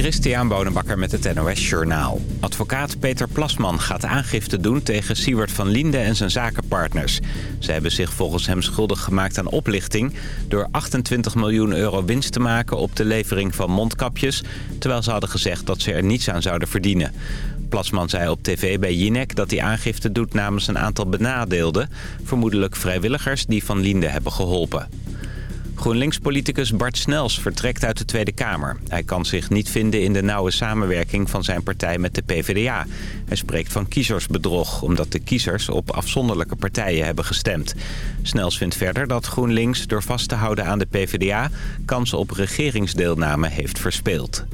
Christian Bonenbakker met het NOS Journaal. Advocaat Peter Plasman gaat aangifte doen tegen Siewert van Linde en zijn zakenpartners. Ze hebben zich volgens hem schuldig gemaakt aan oplichting... door 28 miljoen euro winst te maken op de levering van mondkapjes... terwijl ze hadden gezegd dat ze er niets aan zouden verdienen. Plasman zei op tv bij Jinek dat hij aangifte doet namens een aantal benadeelden... vermoedelijk vrijwilligers die van Linde hebben geholpen. GroenLinks-politicus Bart Snels vertrekt uit de Tweede Kamer. Hij kan zich niet vinden in de nauwe samenwerking van zijn partij met de PvdA. Hij spreekt van kiezersbedrog, omdat de kiezers op afzonderlijke partijen hebben gestemd. Snels vindt verder dat GroenLinks door vast te houden aan de PvdA... kans op regeringsdeelname heeft verspeeld.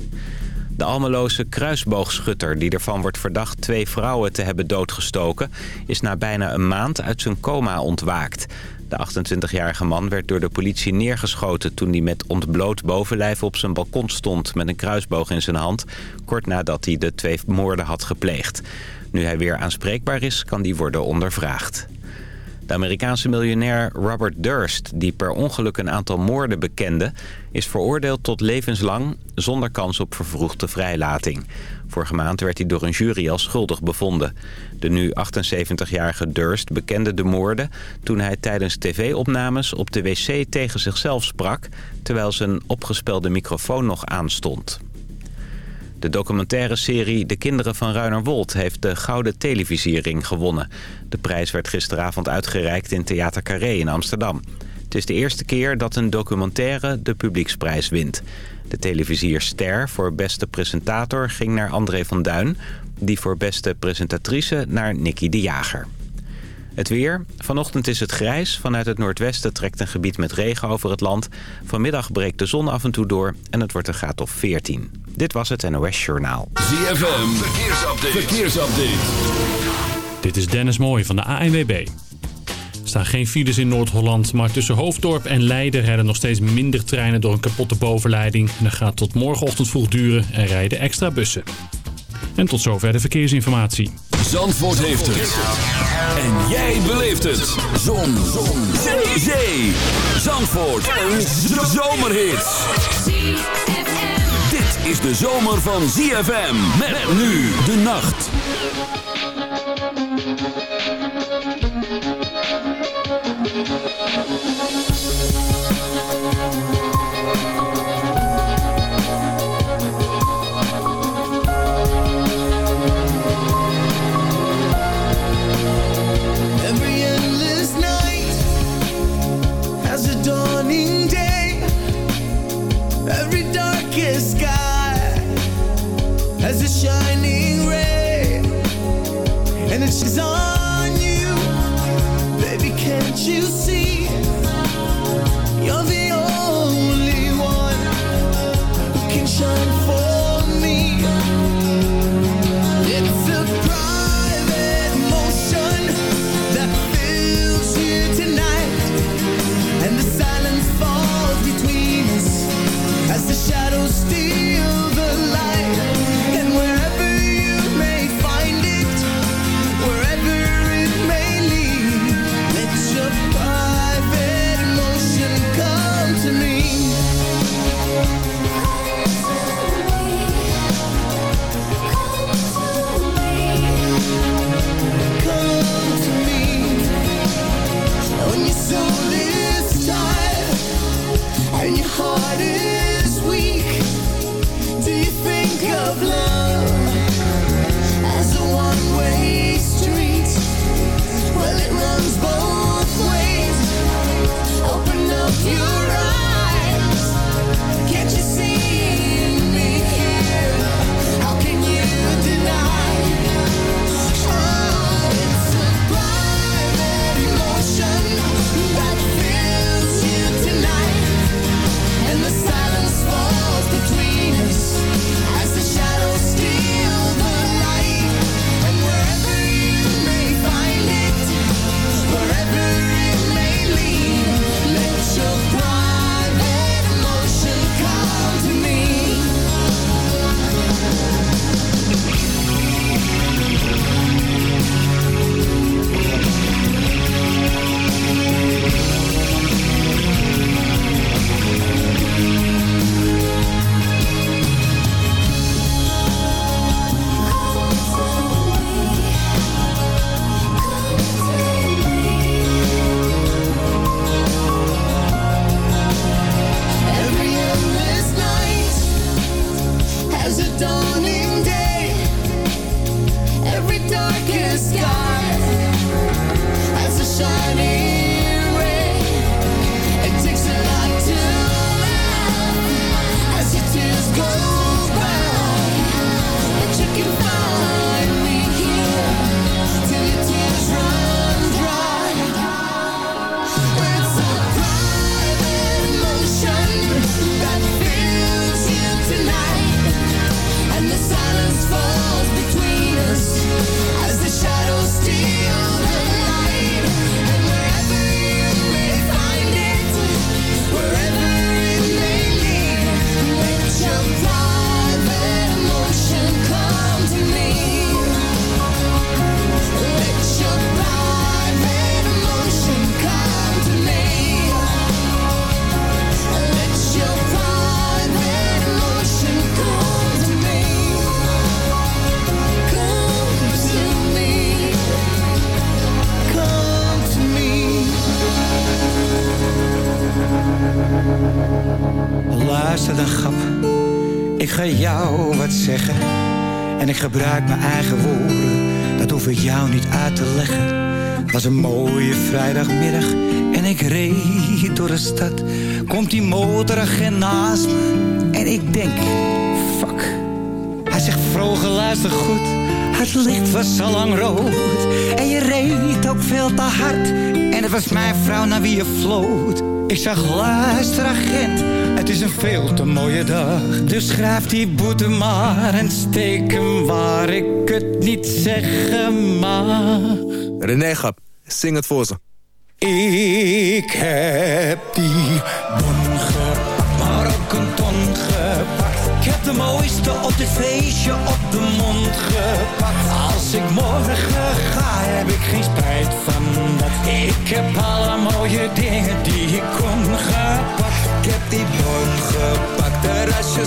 De Almeloze kruisboogschutter die ervan wordt verdacht twee vrouwen te hebben doodgestoken... is na bijna een maand uit zijn coma ontwaakt. De 28-jarige man werd door de politie neergeschoten toen hij met ontbloot bovenlijf op zijn balkon stond met een kruisboog in zijn hand, kort nadat hij de twee moorden had gepleegd. Nu hij weer aanspreekbaar is, kan die worden ondervraagd. De Amerikaanse miljonair Robert Durst, die per ongeluk een aantal moorden bekende... is veroordeeld tot levenslang zonder kans op vervroegde vrijlating. Vorige maand werd hij door een jury als schuldig bevonden. De nu 78-jarige Durst bekende de moorden toen hij tijdens tv-opnames op de wc tegen zichzelf sprak... terwijl zijn opgespelde microfoon nog aanstond. De documentaire serie De Kinderen van Ruinerwold heeft de Gouden Televisiering gewonnen. De prijs werd gisteravond uitgereikt in Theater Carré in Amsterdam. Het is de eerste keer dat een documentaire de publieksprijs wint. De televisier Ster voor beste presentator ging naar André van Duin... die voor beste presentatrice naar Nicky de Jager. Het weer. Vanochtend is het grijs. Vanuit het noordwesten trekt een gebied met regen over het land. Vanmiddag breekt de zon af en toe door en het wordt een graad of 14. Dit was het NOS Journaal. ZFM. Verkeersupdate. Verkeersupdate. Dit is Dennis Mooij van de ANWB. Er staan geen files in Noord-Holland, maar tussen Hoofddorp en Leiden rijden nog steeds minder treinen door een kapotte bovenleiding. En dat gaat tot morgenochtend vroeg duren en rijden extra bussen. En tot zover de verkeersinformatie. Zandvoort heeft het. En jij beleeft het. Zon. Zon. Zee. Zee. Zandvoort. Een zomerhit. Dit is de zomer van ZFM. Met nu de nacht. Shine was al lang rood. En je reed ook veel te hard. En het was mijn vrouw naar wie je floot. Ik zag, luister agent. Het is een veel te mooie dag. Dus schrijf die boete maar en steek hem waar ik het niet zeggen mag. René Gap, zing het voor ze. Ik heb die bon gepakt, maar ook een ton gepakt. Ik heb de mooiste op dit feestje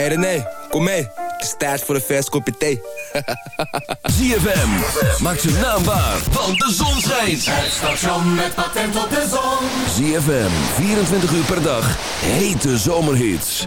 Hey René, kom mee, het is tijd voor een vers kopje thee ZFM, maak zijn naam waar, want de zon schijnt. Het station met patent op de zon. ZFM, 24 uur per dag, hete zomerhits.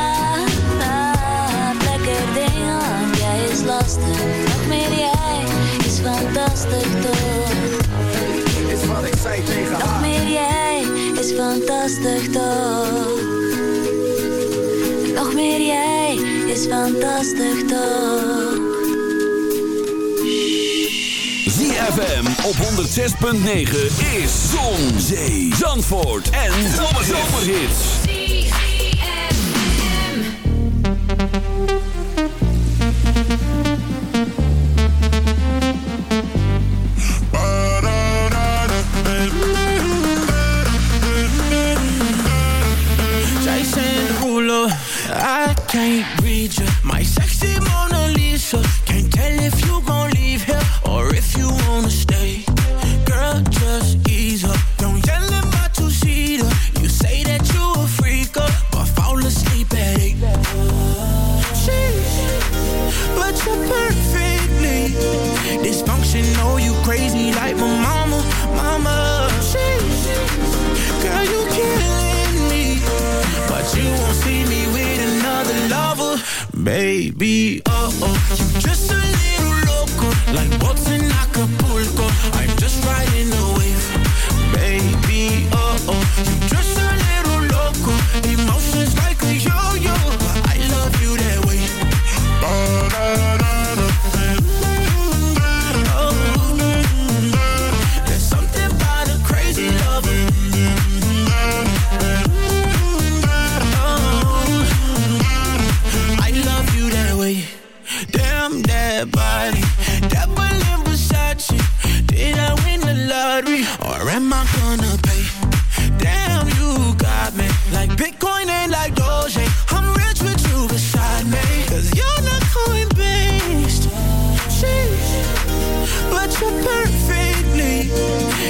is fantastisch toch? Nog meer jij is fantastisch toch? ZFM op 106.9 is Zon, Zee, Zandvoort en Zomerhits. The lottery or am I gonna pay? Damn, you got me like Bitcoin and like Doge. I'm rich with you beside me, cause you're not coin based. Sheesh, but you're perfectly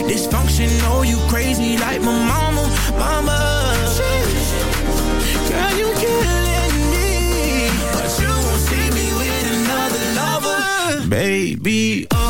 dysfunctional. You crazy like my mama, mama. Sheesh, girl, you killing me, but you won't see me with another lover, baby. Oh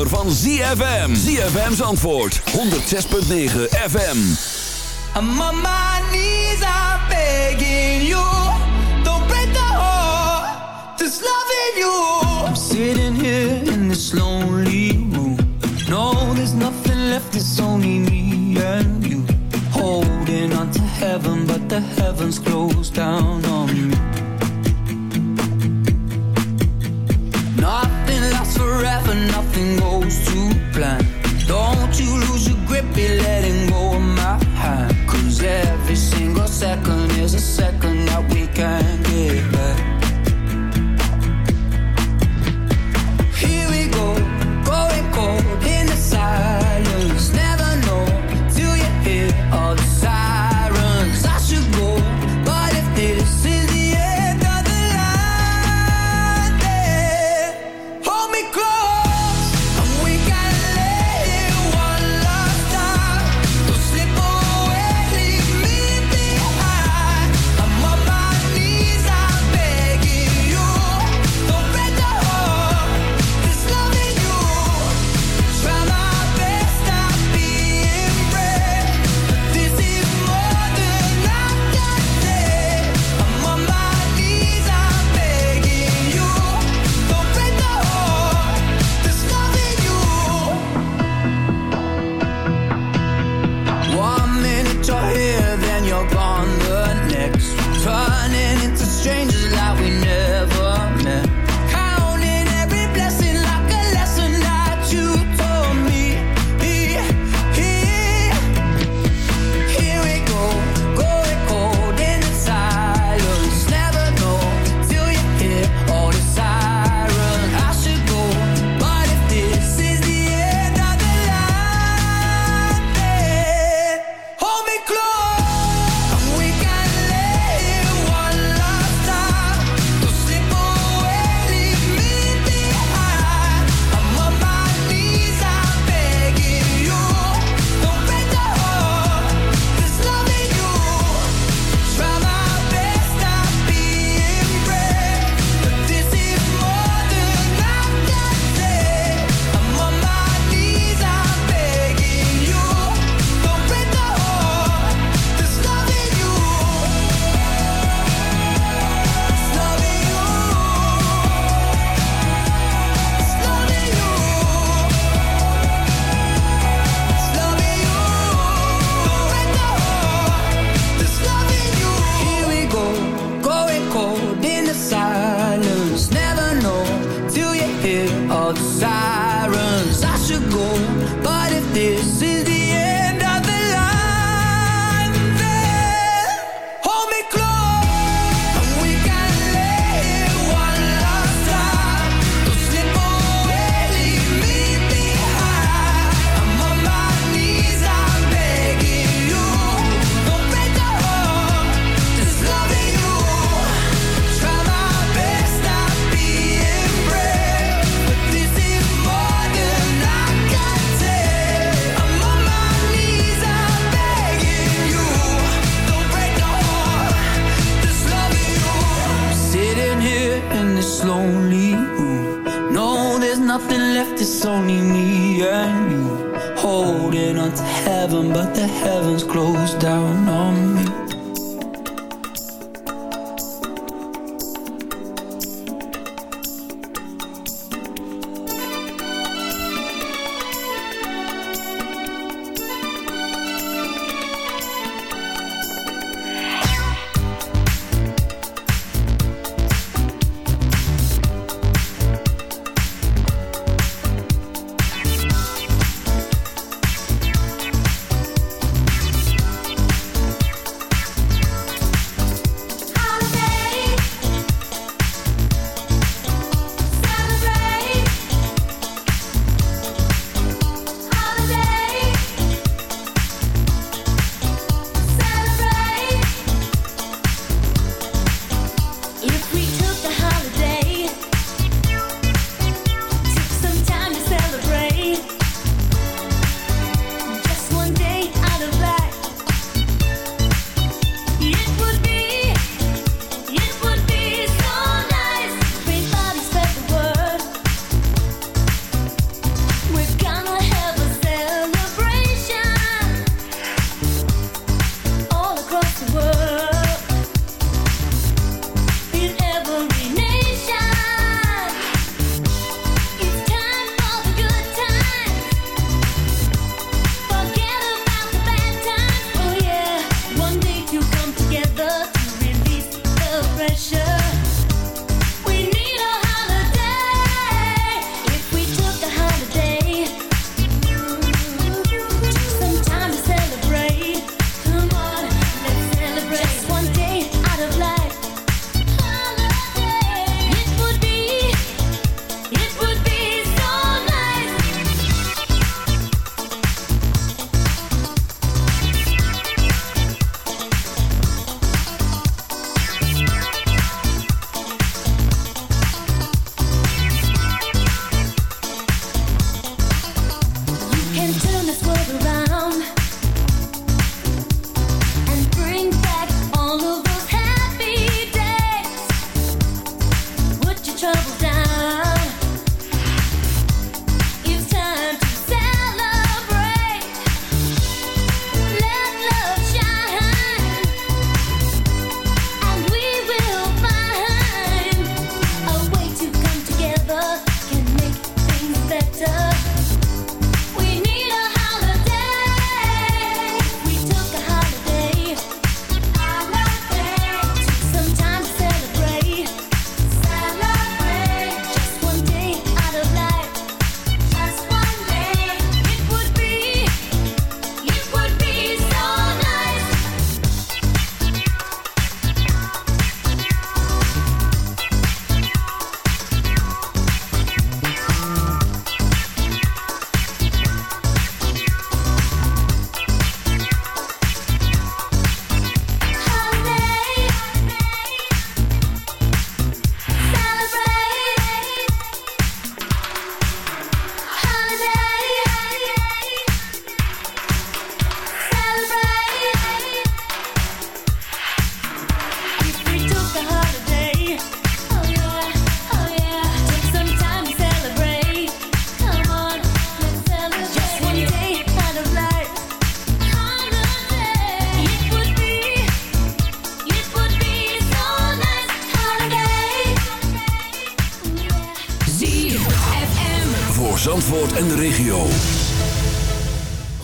zomer van ZFM. ZFM's antwoord. 106.9 FM. I'm on my knees, I'm begging you. Don't break the heart that's loving you. I'm sitting here in this lonely room. No, there's nothing left, it's only me and you. Holding on to heaven, but the heavens close down second. sirens. I should go But if this is the heaven, but the heavens closed down on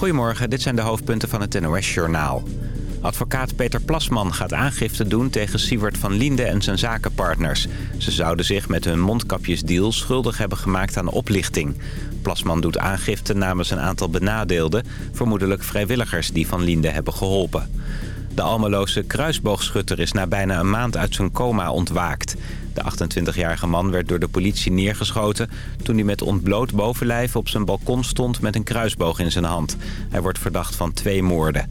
Goedemorgen, dit zijn de hoofdpunten van het NOS-journaal. Advocaat Peter Plasman gaat aangifte doen tegen Siewert van Linde en zijn zakenpartners. Ze zouden zich met hun mondkapjesdeal schuldig hebben gemaakt aan oplichting. Plasman doet aangifte namens een aantal benadeelden... vermoedelijk vrijwilligers die van Linde hebben geholpen. De Almeloze kruisboogschutter is na bijna een maand uit zijn coma ontwaakt. De 28-jarige man werd door de politie neergeschoten... toen hij met ontbloot bovenlijf op zijn balkon stond met een kruisboog in zijn hand. Hij wordt verdacht van twee moorden.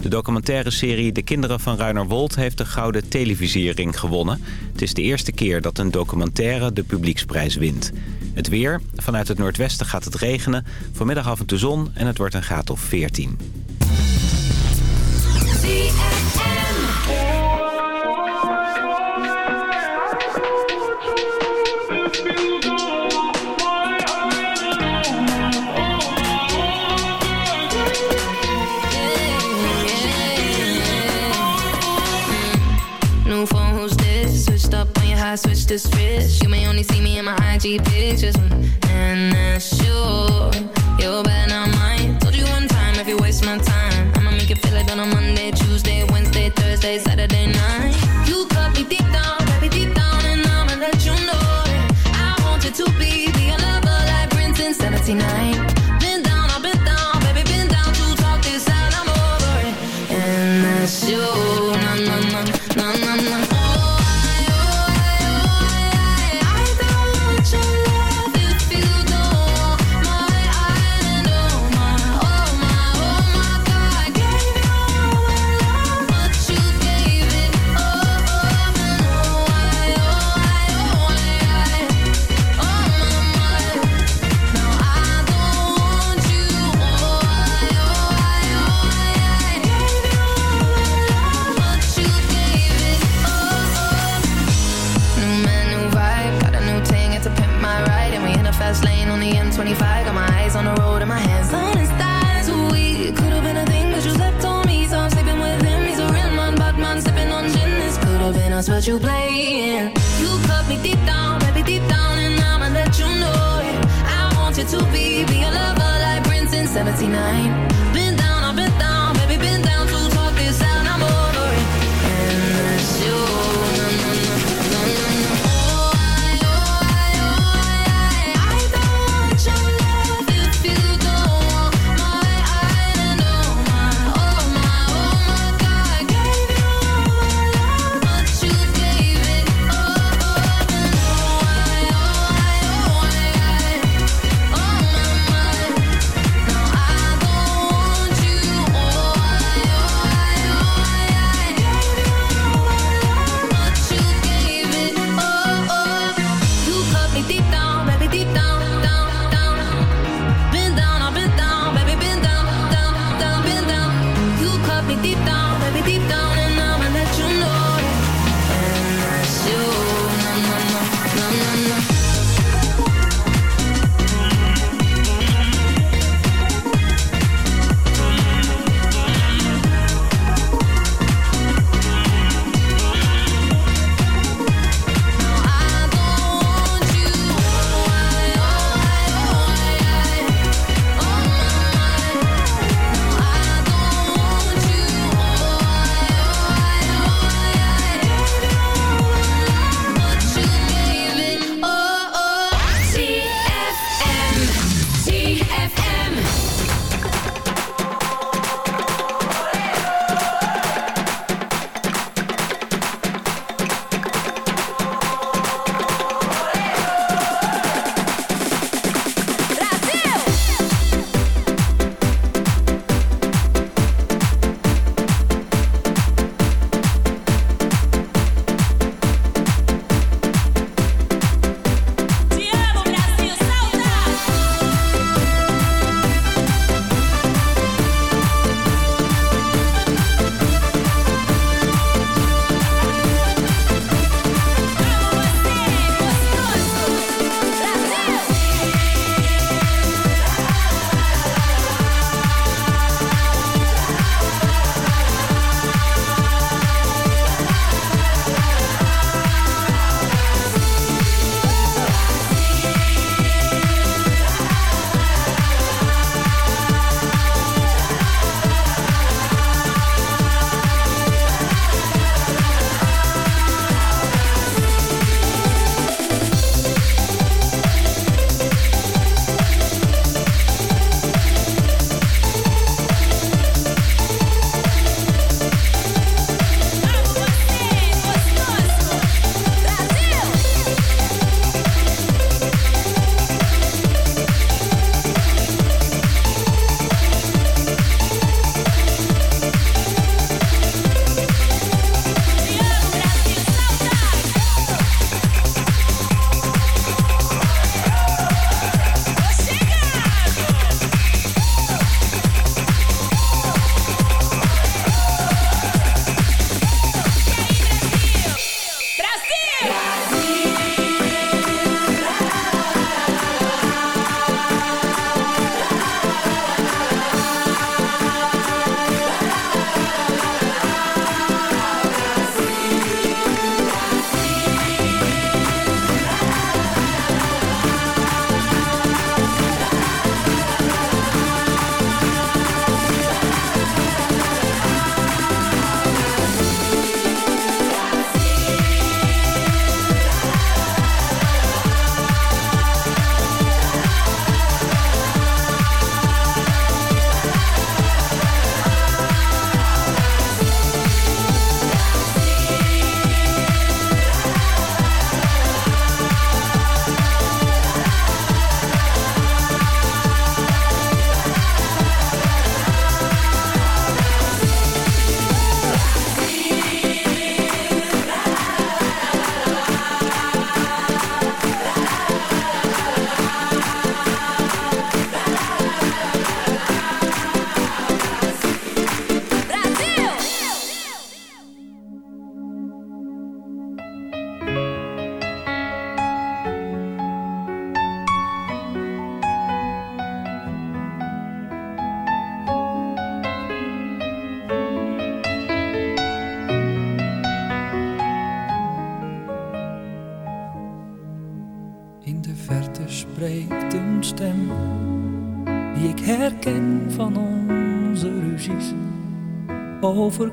De documentaire serie De Kinderen van Ruinerwold heeft de Gouden Televisiering gewonnen. Het is de eerste keer dat een documentaire de publieksprijs wint. Het weer. Vanuit het noordwesten gaat het regenen. Vanmiddag af en toe zon en het wordt een graad of 14. ZFM. Me in my IG pictures, mm,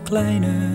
kleine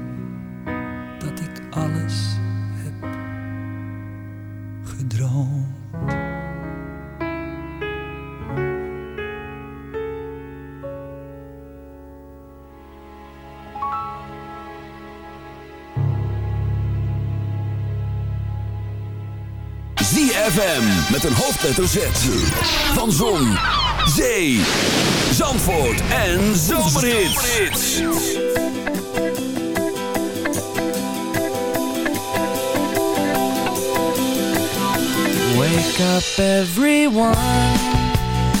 met een hoofdletter Z. Van Zon, Zee, Zandvoort en Zomerhits. Wake up everyone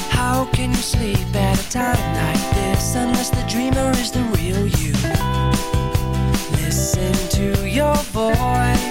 How can you sleep at a time like this Unless the dreamer is the real you Listen to your voice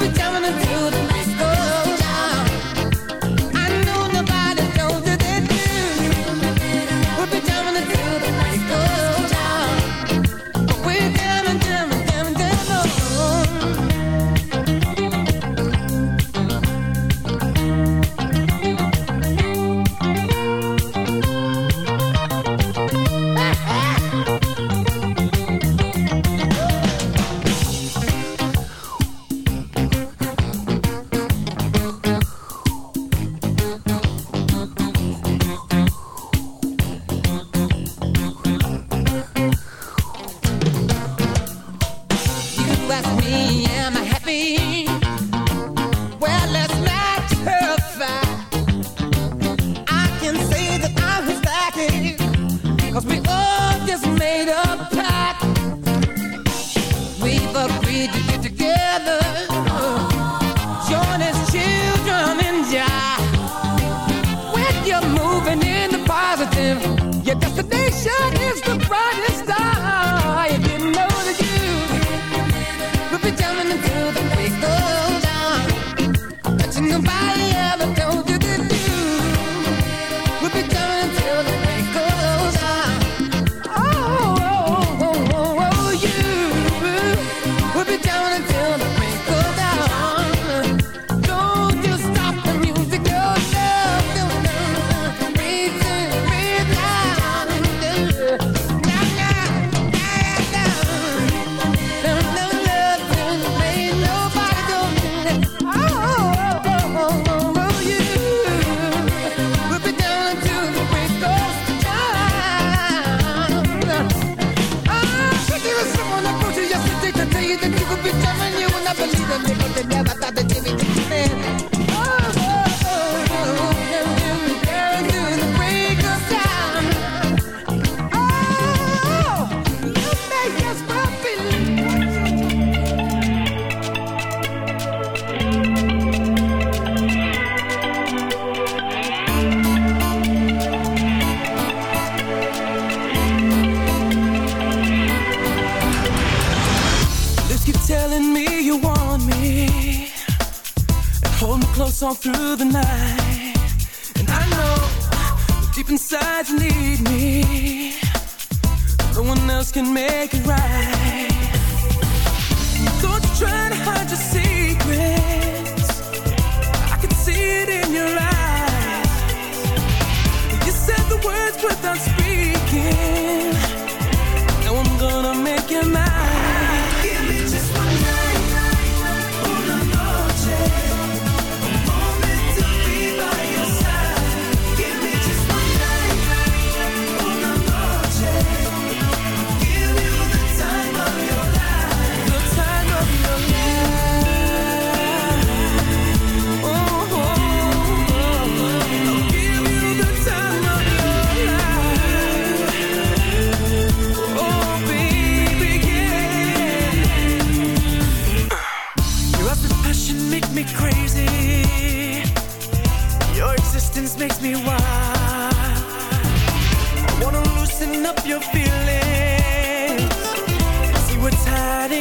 Be jamming until the break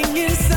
something inside.